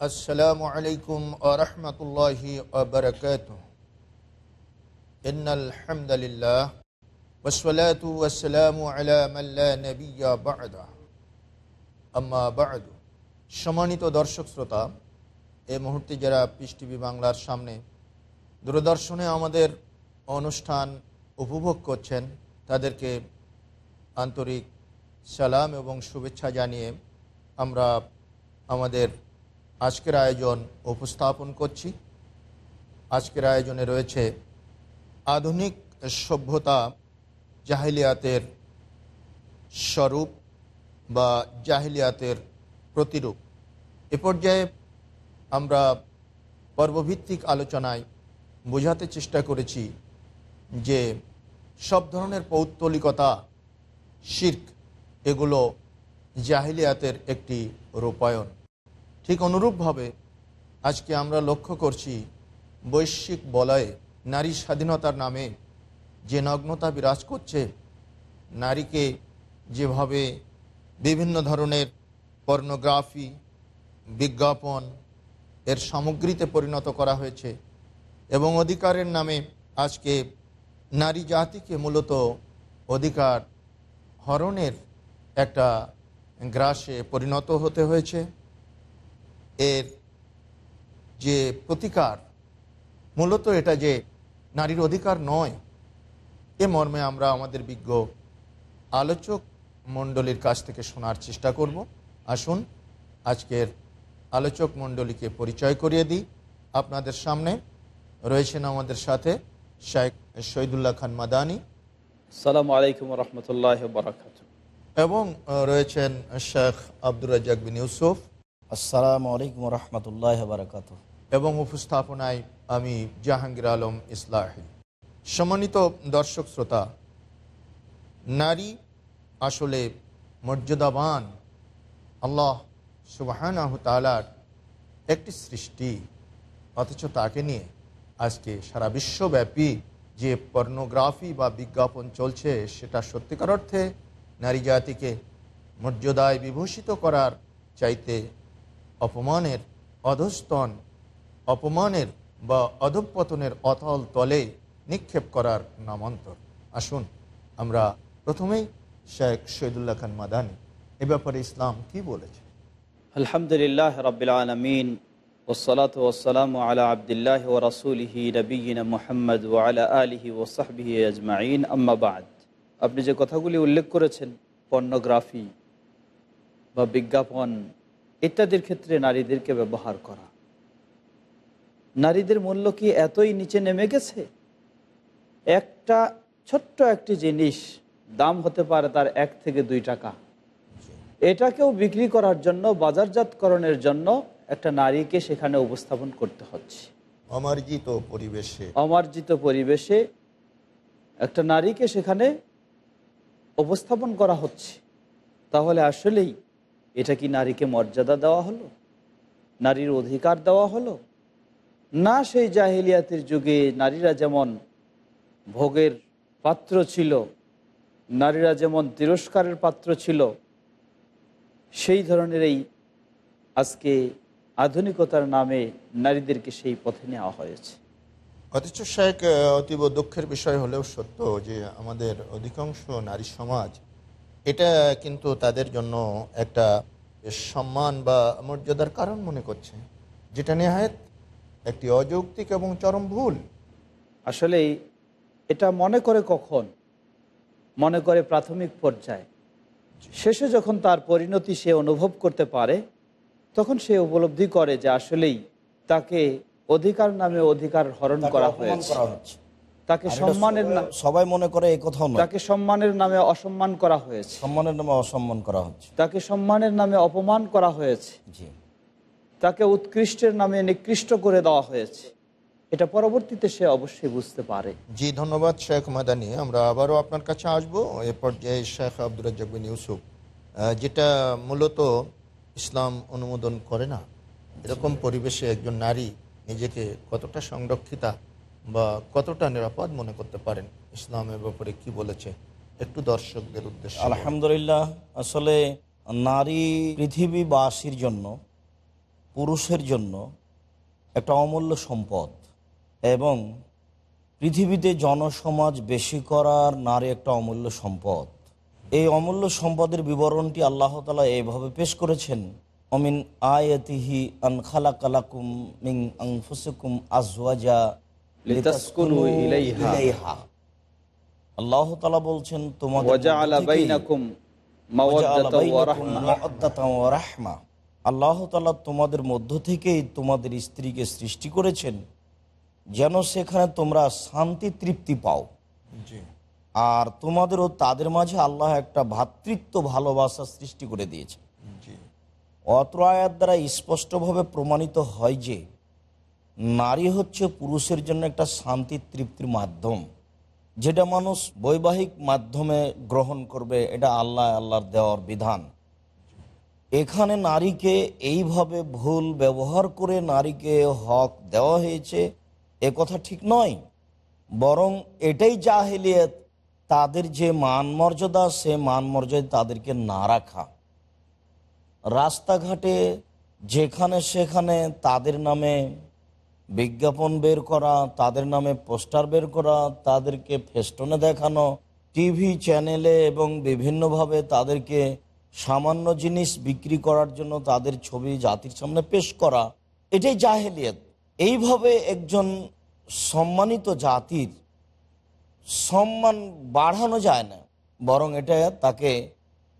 السلام عليكم ورحمة الله وبركاته إن الحمد لله والصلاة والسلام على من لا نبي بعد أما بعد সম্মানিত দর্শক শ্রোতা এই মুহূর্তে যারা পিস টিভি বাংলার সামনে দূরদর্শনে আমাদের অনুষ্ঠান উপভোগ করছেন তাদেরকে আন্তরিক সালাম এবং শুভেচ্ছা জানিয়ে আমরা আমাদের আজকের আয়োজন উপস্থাপন করছি। আজকের আয়োজনে রয়েছে আধুনিক সভ্যতা জাহিলিয়াতের স্বরূপ বা জাহিলিয়াতের প্রতিরূপ। এ পর্যায়ে আমরা পর্বভিত্তিক আলোচনায় বোঝাতে চেষ্টা করেছি যে সব ধরনের পৌত্তলিকতা, শির্ক, এগুলো জাহিলিয়াতের একটি রূপায়ণ। ঠিক অনুরূপভাবে আজকে আমরা লক্ষ্য করছি বৈশ্বিক বলয়ে নারী স্বাধীনতার নামে যে নগ্নতা বিরাজ করছে, নারীকে যেভাবে বিভিন্ন ধরনের পর্নোগ্রাফি, বিজ্ঞাপন এর সামগ্রীতে পরিণত করা হয়েছে এবং অধিকারের নামে আজকে নারী জাতিকে মূলত অধিকার হরণের একটা গ্রাসে পরিণত হতে হয়েছে। এর যে প্রতিকার মূলত এটা যে নারীর অধিকার নয় এ মর্মে আমরা আমাদের বিজ্ঞ আলোচক মণ্ডলীর কাছ থেকে শোনার চেষ্টা করব। আসুন আজকের আলোচক মণ্ডলীকে পরিচয় করিয়ে দিই। আপনাদের সামনে রয়েছেন আমাদের সাথে শেখ শহীদুল্লাহ খান মাদানি। সালাম আলাইকুম রহমতুল্লাহ বারাকাত এবং রয়েছেন শেখ আব্দুর রাজ্জাক বিন ইউসুফ। আসসালামু আলাইকুম রহমতুল্লাহ বারকাত এবং উপস্থাপনায় আমি জাহাঙ্গীর আলম ইসলাহি। সম্মানিত দর্শক শ্রোতা, নারী আসলে মর্যাদাবান আল্লাহ সুবাহানাহ তালার একটি সৃষ্টি, অথচ তাকে নিয়ে আজকে সারা বিশ্বব্যাপী যে পর্নোগ্রাফি বা বিজ্ঞাপন চলছে, সেটা সত্যিকার অর্থে নারী জাতিকে মর্যাদায় বিভূষিত করার চাইতে অপমানের অধস্তন, অপমানের বা অধপতনের অতল তলে নিক্ষেপ করার নামান্তর। আসুন, আমরা প্রথমেই শেখ শহীদুল্লাহ খান মাদানি, এ ব্যাপারে ইসলাম কি বলেছে? আলহামদুলিল্লাহ রবিল আলমিন ওসলাত ওসালাম আলা আবদুল্লাহ ও রসুলহি নবীন মোহাম্মদ ও আলা আলিহি ও সাহবিহি আজমাইন। আম্মাবাদ আপনি যে কথাগুলি উল্লেখ করেছেন, পর্নোগ্রাফি বা বিজ্ঞাপন ইত্যাদির ক্ষেত্রে নারীদেরকে ব্যবহার করা। নারীদের মূল্য কি এতই নিচে নেমে গেছে? একটা ছোট্ট একটি জিনিস দাম হতে পারে তার এক থেকে দুই টাকা। এটাকেও বিক্রি করার জন্য বাজারজাতকরণের জন্য একটা নারীকে সেখানে উপস্থাপন করতে হচ্ছে। অমার্জিত পরিবেশে। অমার্জিত পরিবেশে একটা নারীকে সেখানে উপস্থাপন করা হচ্ছে। তাহলে আসলেই এটা কি নারীকে মর্যাদা দেওয়া হলো? নারীর অধিকার দেওয়া হলো? না, সেই জাহিলিয়াতের যুগে নারীরা যেমন ভোগের পাত্র ছিল, নারীরা যেমন তিরস্কারের পাত্র ছিল, সেই ধরনের এই আজকে আধুনিকতার নামে নারীদেরকে সেই পথে নেওয়া হয়েছে। অথচ শেখ অতীব দুঃখের বিষয় হলেও সত্য যে আমাদের অধিকাংশ নারী সমাজ এটা কিন্তু তাদের জন্য একটা সম্মান বা মর্যাদার কারণ মনে করছে যেটা নেহায়ত একটি অযৌক্তিক এবং চরম ভুল। আসলে এটা মনে করে কখন? মনে করে প্রাথমিক পর্যায়ে। শেষে যখন তার পরিণতি সে অনুভব করতে পারে তখন সে উপলব্ধি করে যে আসলেই তাকে অধিকার নামে অধিকার হরণ করা হয়েছে। তাকে সম্মানের সবাই- সবাই মনে করে এই নয়। তাকে সম্মানের নামে অসম্মান করা হয়েছে। সম্মানের নামে অসম্মান করা হচ্ছে। তাকে সম্মানের নামে অপমান করা হয়েছে। জি। তাকে উৎকৃষ্টের নামে নিকৃষ্ট করে দেওয়া হয়েছে। এটা পরবর্তীতে সে অবশ্যই বুঝতে পারে। জি ধন্যবাদ শেখ মাদানি। আমরা আবারও আপনার কাছে আসব। এ পর্যায়ে শেখ আব্দুর রাজ্জাকবিন ইউসুফ যেটা মূলত ইসলাম অনুমোদন করে না। এরকম পরিবেশে একজন নারী নিজেকে কতটা সংরক্ষিতা বা কতটা নিরাপদ মনে করতে পারেন? ইসলামের ব্যাপারে কি বলেছে? একটু দর্শকদের উদ্দেশ্যে আলহামদুলিল্লাহ, আসলে নারী পৃথিবীবাসীর জন্য, পুরুষের জন্য একটা অমূল্য সম্পদ এবং পৃথিবীতে জনসমাজ বেশি করার নারী একটা অমূল্য সম্পদ। এই অমূল্য সম্পদের বিবরণটি আল্লাহ তালা এইভাবে পেশ করেছেন অমিন আয়াতিহি আন খালা কালাকুম মিং আংফুসুকুম আজওয়াজা। আল্লাহ তালা বলছেন তোমাদের। আল্লাহ তালা তোমাদের মধ্য থেকেই তোমাদের স্ত্রীকে সৃষ্টি করেছেন যেন সেখানে তোমরা শান্তি তৃপ্তি পাও। জি। আর তোমাদেরও তাদের মাঝে আল্লাহ একটা ভ্রাতৃত্ব ভালোবাসা সৃষ্টি করে দিয়েছে জি। অত্র আয়াত দ্বারা স্পষ্টভাবে প্রমাণিত হয় যে নারী হচ্ছে পুরুষের জন্য একটা শান্তি তৃপ্তির মাধ্যম। যেটা মানুষ বৈবাহিক মাধ্যমে গ্রহণ করবে, এটা আল্লাহ, আল্লাহর দেওয়ার বিধান। এখানে নারীকে এইভাবে ভুল ব্যবহার করে নারীকে হক দেওয়া হয়েছে, এ কথা ঠিক নয়। বরং এটাই জাহেলিয়ত, তাদের যে মান মর্যাদা, সে মান মর্যাদা তাদেরকে না রাখা। রাস্তাঘাটে যেখানে সেখানে তাদের নামে বিজ্ঞাপন বের করা, তাদের নামে পোস্টার বের করা, তাদেরকে ফেস্টনে দেখানো, টিভি চ্যানেলে এবং বিভিন্নভাবে তাদেরকে সামান্য জিনিস বিক্রি করার জন্য তাদের ছবি জাতির সামনে পেশ করা, এটাই জাহেলিয়াত। এইভাবে একজন সম্মানিত জাতির সম্মান বাড়ানো যায় না, বরং এটা তাকে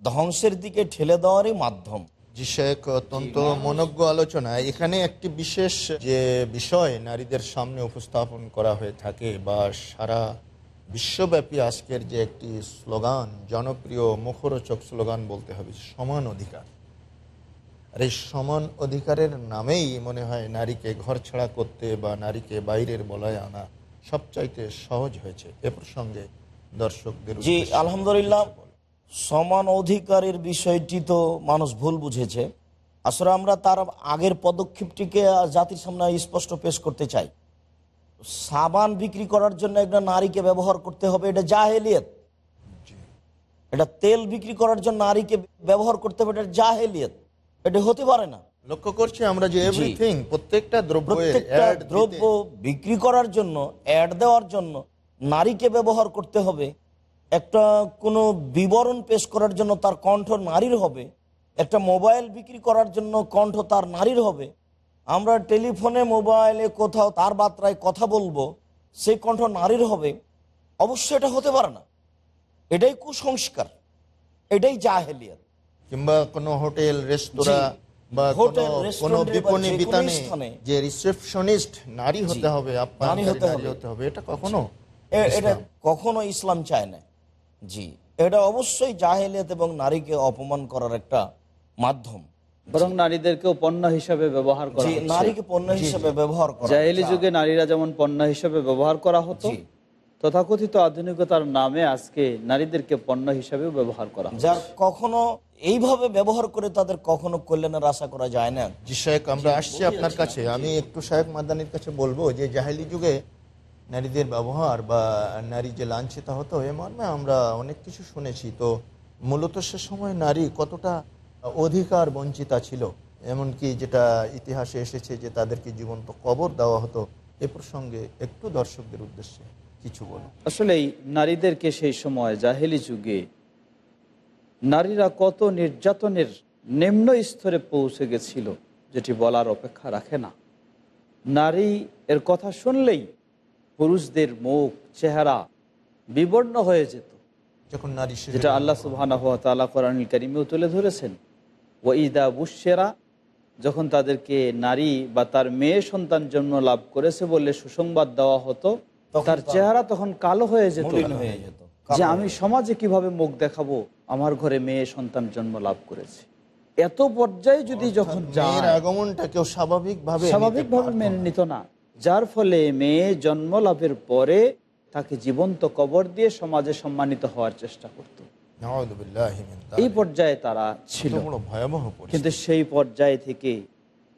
ধ্বংসের দিকে ঠেলে দেওয়ারই মাধ্যম। জি শেখ অত্যন্ত মনজ্ঞ আলোচনা এখানে একটি বিশেষ যে বিষয় নারীদের সামনে উপস্থাপন করা হয়ে থাকে বা সারা বিশ্বব্যাপী আজকের যে একটি স্লোগান জনপ্রিয় মুখরোচক স্লোগান বলতে হবে সমান অধিকার আর এই সমান অধিকারের নামেই মনে হয় নারীকে ঘর ছাড়া করতে বা নারীকে বাইরের বলায় আনা সবচাইতে সহজ হয়েছে এ প্রসঙ্গে দর্শকদের জি আলহামদুলিল্লাহ। সমান অধিকারের বিষয়টি তো মানুষ ভুল বুঝেছে। আসলে আমরা তার আগের পদক্ষেপটিকে জাতির সামনে স্পষ্ট পেশ করতে চাই। সাবান বিক্রি করার জন্য একটা নারীকে ব্যবহার করতে হবে এটা জাহেলিয়ত। এটা তেল বিক্রি করার জন্য নারীকে ব্যবহার করতে হবে এটা জাহেলিয়ত। এটা হতে পারে না। লক্ষ্য করছি আমরা যে এভরিথিং প্রত্যেকটা দিতে- দ্রব্য বিক্রি করার জন্য অ্যাড দেওয়ার জন্য নারীকে ব্যবহার করতে হবে একটা কোনো বিবরণ পেশ করার জন্য তার কণ্ঠ নারীর হবে একটা মোবাইল বিক্রি করার জন্য কণ্ঠ তার নারীর হবে আমরা টেলিফোনে মোবাইলে কোথাও তার বার্তায় কথা বলব সেই কণ্ঠ নারীর হবে অবশ্যই এটা হতে পারে না। এটাই কুসংস্কার এটাই জাহেলিয়াত। কিংবা কোনো হোটেল রেস্তোরাঁ বা কোনো- কোনো রেস্টুরেন্টে বা বিপণী বিতানে যে রিসেপশনিস্ট নারী হতে হবে আপ্যায়নকারী নারী হতে হবে। এটা কখনো এটা কখনো ইসলাম চায় না। জি এটা অবশ্যই জাহেলিয়াত এবং নারীকে অপমান করার একটা মাধ্যম। বরং নারীদেরকেও পণ্য হিসাবে ব্যবহার করা নারীকে পণ্য হিসেবে ব্যবহার করা জাহেলি যুগে নারীরা যেমন পণ্য হিসাবে ব্যবহার করা হতো তথাকথিত আধুনিকতার নামে আজকে নারীদেরকে পণ্য হিসাবেও ব্যবহার করা হচ্ছে। যার কখনো এইভাবে ব্যবহার করে তাদের কখনো কল্যাণের আশা করা যায় না। জি শেখ আমরা আসছি আপনার কাছে। আমি একটু শেখ মাদানির কাছে বলব যে জাহেলি যুগে নারীদের ব্যবহার বা নারী যে লাঞ্ছিত হতো এ মর্মে আমরা অনেক কিছু শুনেছি। তো মূলত সে সময় নারী কতটা অধিকার বঞ্চিতা ছিল? এমনকি যেটা ইতিহাসে এসেছে যে তাদেরকে জীবন্ত কবর দেওয়া হতো, এ প্রসঙ্গে একটু দর্শকদের উদ্দেশ্যে কিছু বলুন। আসলেই নারীদেরকে সেই সময় জাহেলি যুগে নারীরা কত নির্যাতনের নিম্ন স্তরে পৌঁছে গেছিল, যেটি বলার অপেক্ষা রাখে না। নারী এর কথা শুনলেই পুরুষদের মুখ চেহারা বিবর্ণ হয়ে যেত। যখন নারী যেটা আল্লাহ সুবাহ কোরআনুল করিমেও তুলে ধরেছেন। ওয়াইদা বুশেরা যখন তাদেরকে নারী বা তার মেয়ে সন্তান জন্ম লাভ করেছে বলে সুসংবাদ দেওয়া হতো তার চেহারা তখন কালো হয়ে যেত। হয়ে যেত যে আমি সমাজে কীভাবে মুখ দেখাবো? আমার ঘরে মেয়ে সন্তান জন্ম লাভ করেছে। এত পর্যায়ে যদি যখন আগমনটা কেউ স্বাভাবিক ভাবে স্বাভাবিকভাবে মেনে নিত না। যার ফলে মেয়ে জন্ম লাভের পরে তাকে জীবন্ত কবর দিয়ে সমাজে সম্মানিত হওয়ার চেষ্টা করত। এই পর্যায়ে তারা ছিল। কিন্তু সেই পর্যায় থেকে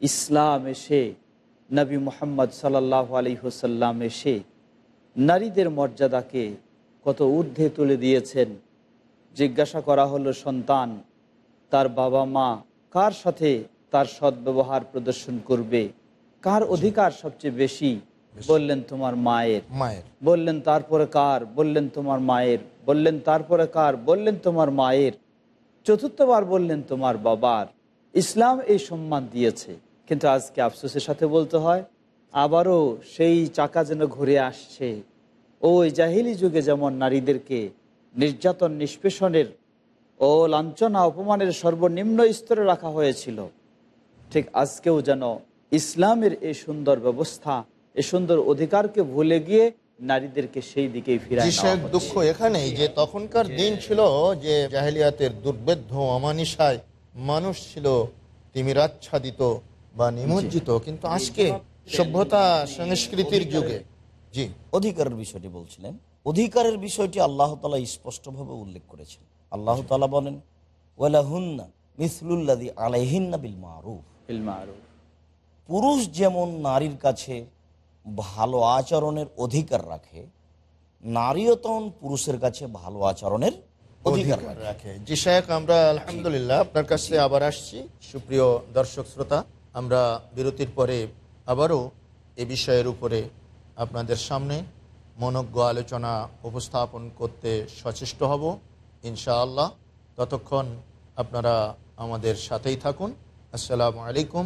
ইসলাম এসে নবী মোহাম্মদ সাল্লাহ আলী হুসাল্লাম এসে নারীদের মর্যাদাকে কত ঊর্ধ্বে তুলে দিয়েছেন। জিজ্ঞাসা করা হলো সন্তান তার বাবা মা কার সাথে তার সদ্ব্যবহার প্রদর্শন করবে? কার অধিকার সবচেয়ে বেশি? বললেন তোমার মায়ের। মায়ের। বললেন তারপরে কার? বললেন তোমার মায়ের। বললেন তারপরে কার? বললেন তোমার মায়ের। চতুর্থবার বললেন তোমার বাবার। ইসলাম এই সম্মান দিয়েছে। কিন্তু আজকে আফসোসের সাথে বলতে হয় আবারও সেই চাকা যেন ঘুরে আসছে। ওই জাহিলি যুগে যেমন নারীদেরকে নির্যাতন নিষ্পেষণের ও লাঞ্ছনা অপমানের সর্বনিম্ন স্তরে রাখা হয়েছিল ঠিক আজকেও যেন ইসলামের এই সুন্দর ব্যবস্থা এই সুন্দর অধিকারকে ভুলে গিয়ে নারীদেরকে সেই দিকেই হচ্ছে। দুঃখ এখানেই যে তখনকার দিন ছিল যে জাহেলিয়াতের দুর্বেদ্ধ অমানিসায় মানুষ ছিল তিমিরাচ্ছাদিত বা নিমজ্জিত কিন্তু আজকে সভ্যতা সংস্কৃতির যুগে। জি। অধিকারের বিষয়টি বলছিলেন। অধিকারের বিষয়টি আল্লাহ তালা স্পষ্টভাবে উল্লেখ করেছেন। আল্লাহ তালা বলেন ওয়ালাহুন্না মিসলুল্লাদি আলাইহিন্না বিল মারুফ। বিল মারুফ। পুরুষ যেমন নারীর কাছে ভালো আচরণের অধিকার রাখে নারীও তেমন পুরুষের কাছে ভালো আচরণের অধিকার রাখে। রাখে। জি শেখ আমরা আলহামদুলিল্লাহ আপনার কাছে আবার আসছি। সুপ্রিয় দর্শক শ্রোতা আমরা বিরতির পরে আবারও এ বিষয়ের উপরে আপনাদের সামনে মনজ্ঞ আলোচনা উপস্থাপন করতে সচেষ্ট হব। ইনশাআল্লাহ ততক্ষণ আপনারা আমাদের সাথেই থাকুন। আসসালামু আলাইকুম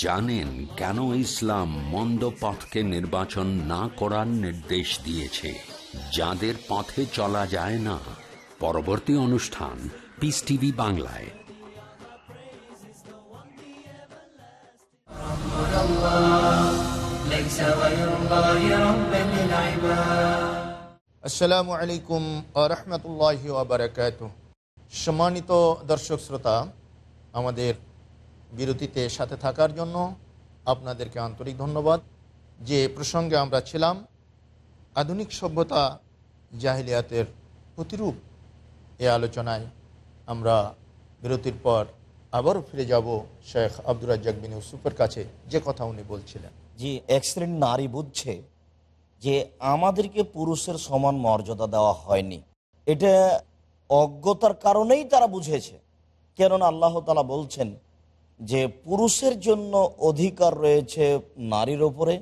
জানেন কেন ইসলাম মন্দ পথকে নির্বাচন না করার নির্দেশ দিয়েছে। যাদের পথে চলা যায় না। পরবর্তী অনুষ্ঠান পিস টিভি বাংলায়। আসসালামু আলাইকুম আহমতুল্লাহ সম্মানিত দর্শক শ্রোতা আমাদের বিরতিতে সাথে থাকার জন্য আপনাদেরকে আন্তরিক ধন্যবাদ। যে প্রসঙ্গে আমরা ছিলাম, আধুনিক সভ্যতা জাহিলিয়াতের প্রতিরূপ এ আলোচনায় আমরা বিরতির পর আবারও ফিরে যাব শেখ আব্দুর রাজ্জাক বিন ইউসুফের কাছে। যে কথা উনি বলছিলেন। যে এক নারী বুঝছে যে আমাদেরকে পুরুষের সমান মর্যাদা দেওয়া হয়নি। এটা অজ্ঞতার কারণেই তারা বুঝেছে। কেননা আল্লাহ তালা বলছেন যে পুরুষের জন্য অধিকার রয়েছে নারীর ওপরে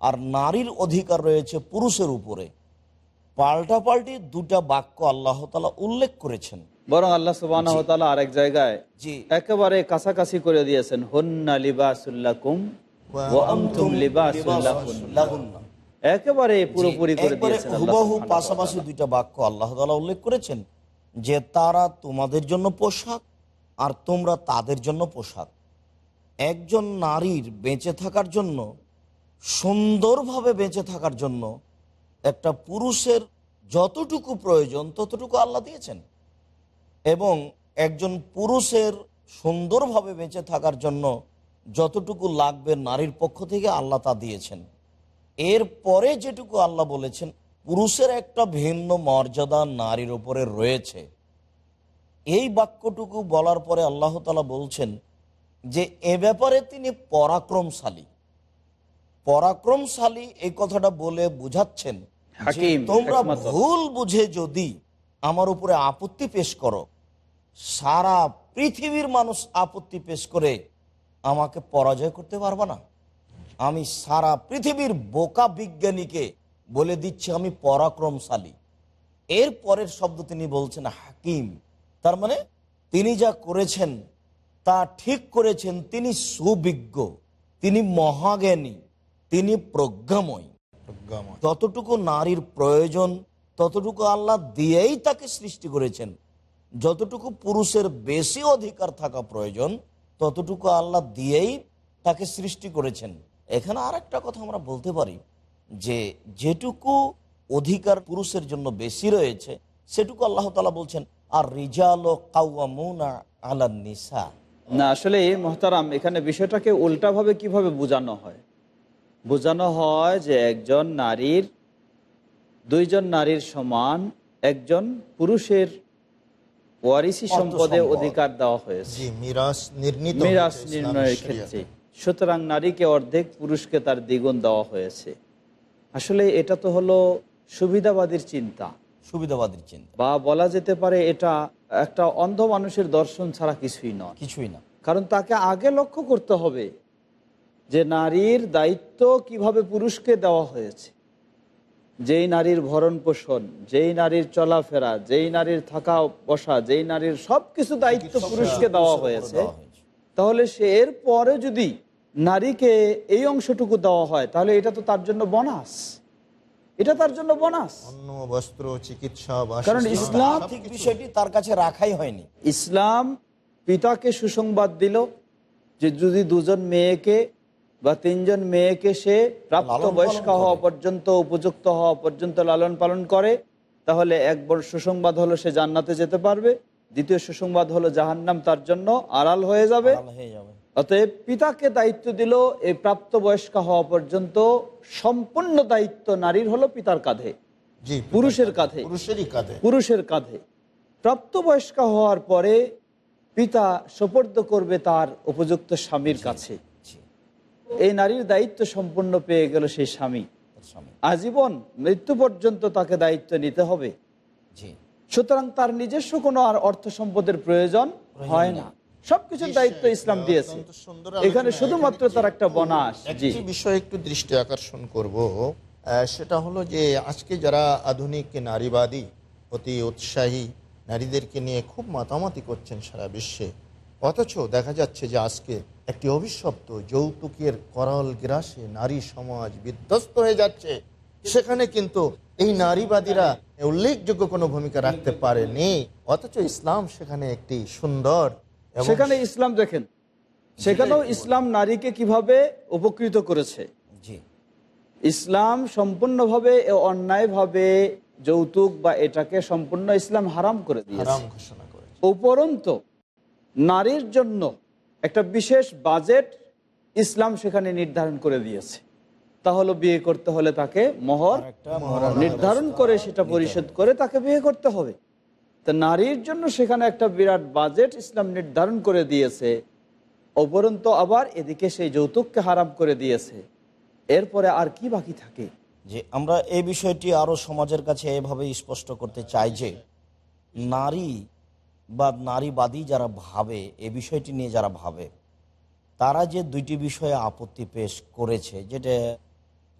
আর নারীর অধিকার রয়েছে পুরুষের উপরে। পাল্টাপাল্টি দুটা বাক্য আল্লাহ তালা উল্লেখ করেছেন। বরং আল্লাহ সুবাহ আরেক জায়গায় জি। একেবারে কাছাকাছি করে দিয়েছেন হন্না লিবাসুল্লাকুম। একেবারে পুরোপুরি করে দিয়েছেন আল্লাহ হুবহু পাশাপাশি দুইটা বাক্য আল্লাহ তাআলা উল্লেখ করেছেন যে তারা তোমাদের জন্য পোশাক আর তোমরা তাদের জন্য পোশাক একজন নারীর বেঁচে থাকার জন্য, সুন্দরভাবে বেঁচে থাকার জন্য একটা পুরুষের যতটুকু প্রয়োজন, ততটুকু আল্লাহ দিয়েছেন। এবং একজন পুরুষের সুন্দরভাবে বেঁচে থাকার জন্য যতটুকু লাগবে নারীর পক্ষ থেকে আল্লাহ তা দিয়েছেন। এর পরে যেটুকু আল্লাহ বলেছেন, পুরুষের একটা ভিন্ন মর্যাদা নারীর উপরে রয়েছে। এই বাক্যটুকু বলার পরে আল্লাহ তালা বলছেন যে এ ব্যাপারে তিনি পরাক্রমশালী। পরাক্রমশালী এই কথাটা বলে বুঝাচ্ছেন তোমরা ভুল বুঝে যদি আমার উপরে আপত্তি পেশ করো সারা পৃথিবীর মানুষ আপত্তি পেশ করে আমাকে পরাজয় করতে পারবে না। আমি সারা পৃথিবীর বোকা বিজ্ঞানীকে বলে দিচ্ছি আমি পরাক্রমশালী। এর পরের শব্দ তিনি বলছেন হাকিম। তার মানে তিনি যা করেছেন তা ঠিক করেছেন তিনি সুবিজ্ঞ তিনি মহাজ্ঞানী তিনি প্রজ্ঞাময়। প্রজ্ঞাময়। ততটুকু নারীর প্রয়োজন ততটুকু আল্লাহ দিয়েই তাকে সৃষ্টি করেছেন। যতটুকু পুরুষের বেশি অধিকার থাকা প্রয়োজন ততটুকু আল্লাহ দিয়েই তাকে সৃষ্টি করেছেন। এখানে আর একটা কথা আমরা বলতে পারি যে যেটুকু অধিকার পুরুষের জন্য বেশি রয়েছে সেটুকু আল্লাহ তালা বলছেন আর রিজাল ও কাউয়ামুনা আলা নিসা না আসলে মহতারাম এখানে বিষয়টাকে উল্টাভাবে কীভাবে বোঝানো হয়? বোঝানো হয় যে একজন নারীর দুইজন নারীর সমান একজন পুরুষের ওয়ারিসি সম্পদে অধিকার দেওয়া হয়েছে। জি মিরাস নির্ণয়ের ক্ষেত্রে। সুতরাং নারীকে অর্ধেক পুরুষকে তার দ্বিগুণ দেওয়া হয়েছে। আসলে এটা তো হলো সুবিধাবাদীর চিন্তা। সুবিধাবাদীর চিন্তা। বা বলা যেতে পারে এটা একটা অন্ধ মানুষের দর্শন ছাড়া কিছুই নয়। কিছুই না। কারণ তাকে আগে লক্ষ্য করতে হবে যে নারীর দায়িত্ব কীভাবে পুরুষকে দেওয়া হয়েছে। যেই নারীর ভরণ পোষণ যেই নারীর চলাফেরা যেই নারীর থাকা বসা যেই নারীর সব কিছু দায়িত্ব পুরুষকে দেওয়া হয়েছে। তাহলে সে এর পরে যদি নারীকে এই অংশটুকু দেওয়া হয় তাহলে এটা তো তার জন্য বোনাস। এটা তার জন্য বোনাস অন্ন বস্ত্র চিকিৎসা কারণ ইসলাম বিষয়টি তার কাছে রাখাই হয়নি। ইসলাম পিতাকে সুসংবাদ দিল যে যদি দুজন মেয়েকে বা তিনজন মেয়েকে সে প্রাপ্ত বয়স্ক হওয়া পর্যন্ত উপযুক্ত হওয়া পর্যন্ত লালন পালন করে তাহলে এক বড় সুসংবাদ হলো সে জান্নাতে যেতে পারবে। দ্বিতীয় সুসংবাদ হলো জাহান্নাম তার জন্য আড়াল হয়ে যাবে। হয়ে যাবে। অতএব পিতাকে দায়িত্ব দিল এই প্রাপ্ত বয়স্ক হওয়া পর্যন্ত সম্পূর্ণ দায়িত্ব নারীর হলো পিতার কাঁধে জি পুরুষের কাঁধে। পুরুষের কাঁধে। প্রাপ্তবয়স্ক হওয়ার পরে পিতা সোপর্দ করবে তার উপযুক্ত স্বামীর কাছে। জি, এই নারীর দায়িত্ব সম্পূর্ণ পেয়ে গেল সেই স্বামী। স্বামী। আজীবন মৃত্যু পর্যন্ত তাকে দায়িত্ব নিতে হবে। জি। সুতরাং তার নিজস্ব কোনো আর অর্থ সম্পদের প্রয়োজন হয় না। সবকিছুর দায়িত্ব ইসলাম দিয়েছে। এখানে শুধুমাত্র তার একটা বনাস বিষয় একটু দৃষ্টি আকর্ষণ করব সেটা হলো যে আজকে যারা আধুনিক নারীবাদী অতি উৎসাহী নারীদেরকে নিয়ে খুব মাতামাতি করছেন সারা বিশ্বে অথচ দেখা যাচ্ছে যে আজকে একটি অভিশপ্ত যৌতুকের করল গ্রাসে নারী সমাজ বিধ্বস্ত হয়ে যাচ্ছে। সেখানে কিন্তু এই নারীবাদীরা উল্লেখযোগ্য কোনো ভূমিকা রাখতে পারেনি অথচ ইসলাম সেখানে একটি সুন্দর সেখানে ইসলাম দেখেন সেখানেও ইসলাম নারীকে কীভাবে উপকৃত করেছে? ইসলাম সম্পূর্ণভাবে অন্যায়ভাবে যৌতুক বা এটাকে সম্পূর্ণ ইসলাম হারাম করে দিয়েছে। উপরন্ত নারীর জন্য একটা বিশেষ বাজেট ইসলাম সেখানে নির্ধারণ করে দিয়েছে। তাহলে বিয়ে করতে হলে তাকে মহর নির্ধারণ করে সেটা পরিশোধ করে তাকে বিয়ে করতে হবে। তা নারীর জন্য সেখানে একটা বিরাট বাজেট ইসলাম নির্ধারণ করে দিয়েছে অপরন্ত আবার এদিকে সেই যৌতুককে হারাম করে দিয়েছে। এরপরে আর কি বাকি থাকে? যে আমরা এই বিষয়টি আরও সমাজের কাছে এভাবে স্পষ্ট করতে চাই যে নারী বা নারীবাদী যারা ভাবে এ বিষয়টি নিয়ে যারা ভাবে তারা যে দুইটি বিষয়ে আপত্তি পেশ করেছে যেটা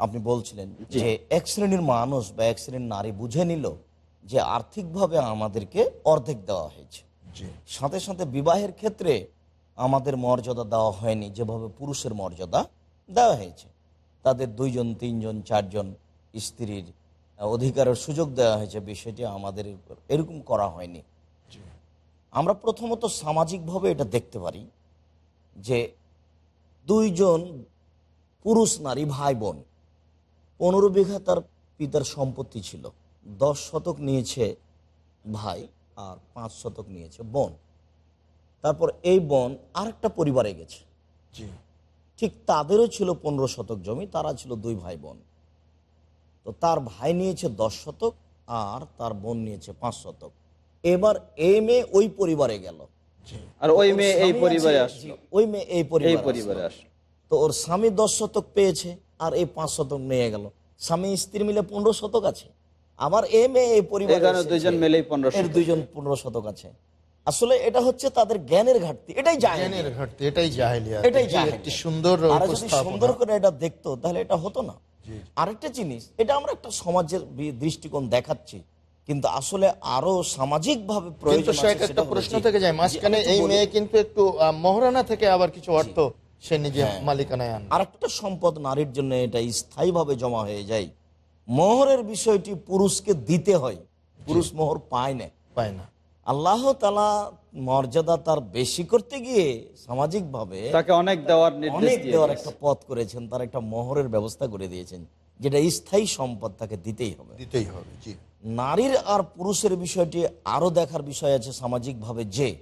আপনি বলছিলেন যে এক শ্রেণির মানুষ বা এক শ্রেণির নারী বুঝে নিল যে আর্থিকভাবে আমাদেরকে অর্ধেক দেওয়া হয়েছে। সাথে সাথে বিবাহের ক্ষেত্রে আমাদের মর্যাদা দেওয়া হয়নি যেভাবে পুরুষের মর্যাদা দেওয়া হয়েছে। তাদের দুইজন তিনজন চারজন স্ত্রীর অধিকারের সুযোগ দেওয়া হয়েছে বিষয়টি আমাদের এরকম করা হয়নি। আমরা প্রথমত সামাজিকভাবে এটা দেখতে পারি যে দুইজন পুরুষ নারী ভাই বোন পনেরো বিঘা তার পিতার সম্পত্তি ছিল। দশ শতক নিয়েছে ভাই আর পাঁচ শতক নিয়েছে বোন। তারপর এই বোন আরেকটা পরিবারে গেছে। ঠিক তাদেরও ছিল পনেরো শতক জমি তারা ছিল দুই ভাই বোন। তো তার ভাই নিয়েছে দশ শতক আর তার বোন নিয়েছে পাঁচ শতক। এবার এই মেয়ে ওই পরিবারে গেল। আর ওই মেয়ে এই পরিবারে আসলো। ওই মেয়ে এই পরিবারে। আসলো। তো ওর স্বামী দশ শতক পেয়েছে আর এই পাঁচ শতক নিয়ে গেল। স্বামী স্ত্রী মিলে পনেরো শতক আছে। আবার এ মেয়ে এই পরিবারে এখানে এসেছে, দুইজন মিলেই 15 এর শতক। পনেরো শতক আছে। আসলে এটা হচ্ছে তাদের জ্ঞানের ঘাটতি এটাই জ্ঞানের ঘাটতি এটাই জাহেলিয়া এটাই একটি সুন্দর যদি সুন্দর করে এটা দেখতো তাহলে এটা হতো না। আরেকটা জিনিস এটা আমরা একটা সমাজের দৃষ্টিকোণ দেখাচ্ছি কিন্তু আসলে আরও সামাজিক ভাবে কিন্তু শেখ একটা প্রশ্ন থেকে যায় মাঝখানে এই মেয়ে কিন্তু একটু আহ, মহারানা থেকে আবার কিছু অর্থ সে নিজে মালিকানায় আন। আরেকটা সম্পদ নারীর জন্য এটা স্থায়ীভাবে জমা হয়ে যায়। মোহরের বিষয়টি পুরুষকে দিতে হয়। পুরুষ মোহর পায় না। পায় না। আল্লাহ তালা মর্যাদা তার বেশি করতে গিয়ে সামাজিক ভাবে তাকে অনেক দেওয়ার অনেক দেওয়ার একটা পথ করেছেন তার একটা মোহরের ব্যবস্থা করে দিয়েছেন যেটা স্থায়ী সম্পদ তাকে দিতেই হবে। দিতেই হবে নারীর আর পুরুষের বিষয়টি আরও দেখার বিষয় আছে সামাজিকভাবে যে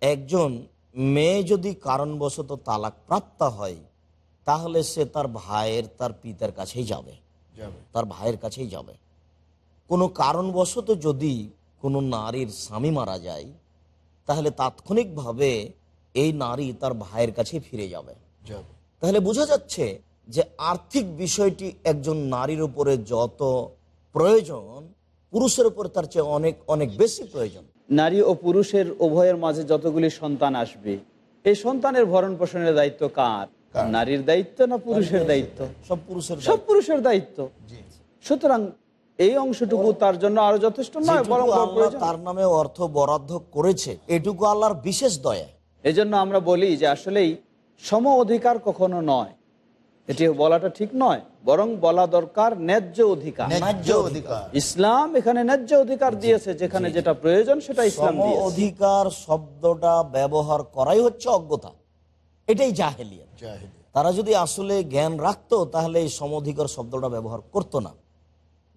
একজন মেয়ে যদি কারণবশত তালাক প্রাপ্ত হয় তাহলে সে তার ভাইয়ের তার পিতার কাছেই যাবে যাবে। তার ভাইয়ের কাছেই যাবে। কোনো কারণবশত যদি কোনো নারীর স্বামী মারা যায় তাহলে তাৎক্ষণিকভাবে এই নারী তার ভাইয়ের কাছেই ফিরে যাবে। যাবে। তাহলে বোঝা যাচ্ছে যে আর্থিক বিষয়টি একজন নারীর উপরে যত প্রয়োজন পুরুষের উপর তার চেয়ে অনেক অনেক বেশি প্রয়োজন। নারী ও পুরুষের উভয়ের মাঝে যতগুলি সন্তান আসবে এই সন্তানের ভরণ পোষণের দায়িত্ব কার? নারীর দায়িত্ব না পুরুষের দায়িত্ব? সব পুরুষের সব পুরুষের দায়িত্ব। সুতরাং এই অংশটুকু তার জন্য আরও যথেষ্ট নয় বরং তার নামে অর্থ বরাদ্দ করেছে এটুকু আল্লাহর বিশেষ দয়া। এজন্য আমরা বলি যে আসলেই সম অধিকার কখনো নয়। এটি বলাটা ঠিক নয় বরং বলা দরকার ন্যায্য অধিকার। ন্যায্য অধিকার। ইসলাম এখানে ন্যায্য অধিকার দিয়েছে যেখানে যেটা প্রয়োজন সেটা ইসলাম অধিকার শব্দটা ব্যবহার করাই হচ্ছে অজ্ঞতা। এটাই জাহেলিয়াত। জাহেলিয়া তারা যদি আসলে জ্ঞান রাখতো তাহলে এই সমধিকার শব্দটা ব্যবহার করতো না।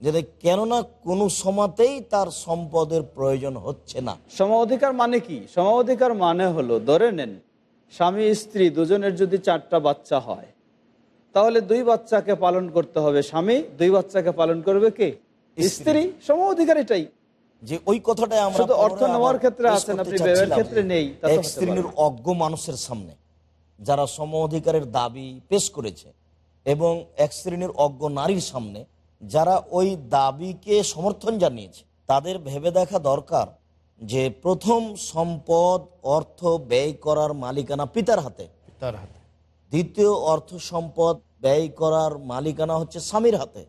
যেটা কেননা কোনো সমাতেই তার সম্পদের প্রয়োজন হচ্ছে না। সম অধিকার মানে কি? সম অধিকার মানে হলো ধরে নেন স্বামী স্ত্রী দুজনের যদি চারটা বাচ্চা হয় তাহলে দুই বাচ্চাকে পালন করতে হবে স্বামী দুই বাচ্চাকে পালন করবে কে? স্ত্রী। সম অধিকার এটাই। যে ওই কথাটাই আমরা অর্থ নেওয়ার ক্ষেত্রে আছেন, আপনি ব্যয়ের ক্ষেত্রে নেই, পারে। অজ্ঞ মানুষের সামনে। যারা সম অধিকারের দাবি পেশ করেছে এবং এক শ্রেণির অজ্ঞ নারীর সামনে যারা ওই দাবিকে সমর্থন জানিয়েছে তাদের ভেবে দেখা দরকার যে প্রথম সম্পদ অর্থ ব্যয় করার মালিকানা পিতার হাতে। তার হাতে। দ্বিতীয় অর্থ সম্পদ ব্যয় করার মালিকানা হচ্ছে স্বামীর হাতে।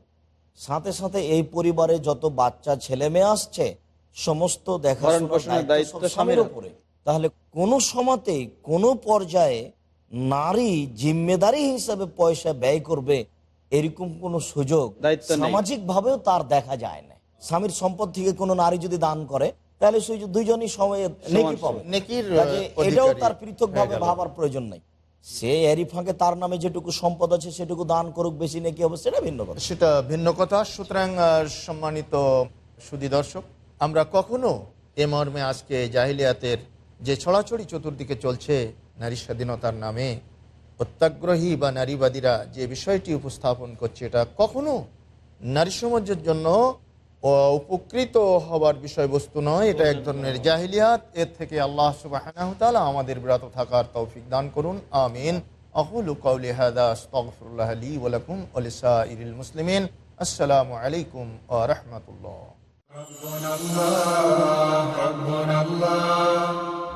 সাথে সাথে এই পরিবারে যত বাচ্চা ছেলে মেয়ে আসছে সমস্ত ভরণ দেখাশোনার দায়িত্ব দায়িত্ব স্বামীর উপরে তাহলে কোনো সমাতেই কোনো পর্যায়ে নারী জিম্মেদারি হিসাবে পয়সা ব্যয় করবে এরকম কোনো সুযোগ সামাজিক ভাবেও তার দেখা যায় না। স্বামীর সম্পদ থেকে কোনো নারী যদি দান করে তাহলে সেই দুইজনই সময়ে নেকি পাবে। নেকির এটাও তার পৃথক ভাবে ভাবার প্রয়োজন নাই। সে এরই ফাঁকে তার নামে যেটুকু সম্পদ আছে সেটুকু দান করুক বেশি নাকি হবে সেটা ভিন্ন কথা। সেটা ভিন্ন কথা। সুতরাং সম্মানিত সুদী দর্শক আমরা কখনো এ মর্মে আজকে জাহিলিয়াতের যে ছড়াছড়ি চতুর্দিকে চলছে নারী স্বাধীনতার নামে অত্যাগ্রহী বা নারীবাদীরা যে বিষয়টি উপস্থাপন করছে এটা কখনো নারী সমাজের জন্য ও- উপকৃত হবার বিষয়বস্তু নয় এটা এক ধরনের জাহিলিয়াত এর থেকে আল্লাহ সুবাহ আমাদের বিরত থাকার তৌফিক দান করুন আমিন أقول قولي هذا أستغفر الله لي ولكم ولسائر المسلمين السلام عليكم ورحمة الله ربنا الله ربنا الله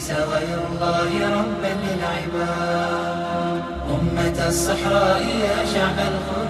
ليس غير الله رب العباد. أمة الصحراء يا شعب الخلود.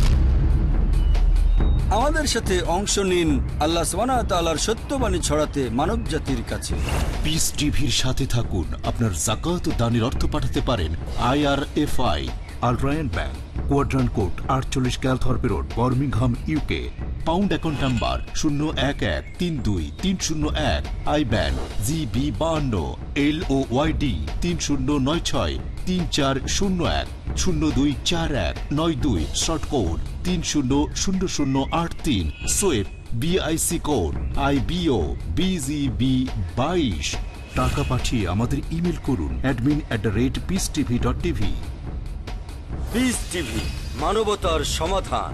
আমাদের সাথে অংশ নিন আল্লাহ তালার সত্যবাণী ছড়াতে মানব জাতির কাছে পিস টিভির সাথে থাকুন। আপনার জাকাত দানের অর্থ পাঠাতে পারেন IRFI Al Rayan bank quadrant code আটচল্লিশ Calthorpe road Birmingham UK pound account number শূন্য এক এক তিন দুই তিন শূন্য এক আই ব্যান জিবি বাহান্ন এল ও ওয়াইডি তিন শূন্য নয় ছয় তিন চার শূন্য এক, শূন্য দুই চার এক, নয় দুই শর্ট কোড তিন শূন্য শূন্য শূন্য আট তিন। সোয়েব BIC code I BO BGB বাইশ। টাকা পাঠিয়ে আমাদের ইমেল করুন admin at the rate peace TV dot TV মানবতার সমাধান।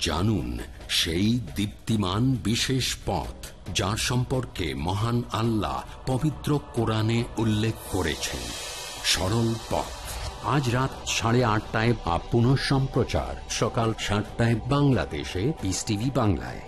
জানুন সেই দীপ্তিমান বিশেষ পথ যার সম্পর্কে মহান আল্লাহ পবিত্র কোরআনে উল্লেখ করেছেন। সরল পথ। আজ রাত সাড়ে আটটায় বা পুনঃ সম্প্রচার সকাল সাতটায় বাংলাদেশে পিস টিভি বাংলায়।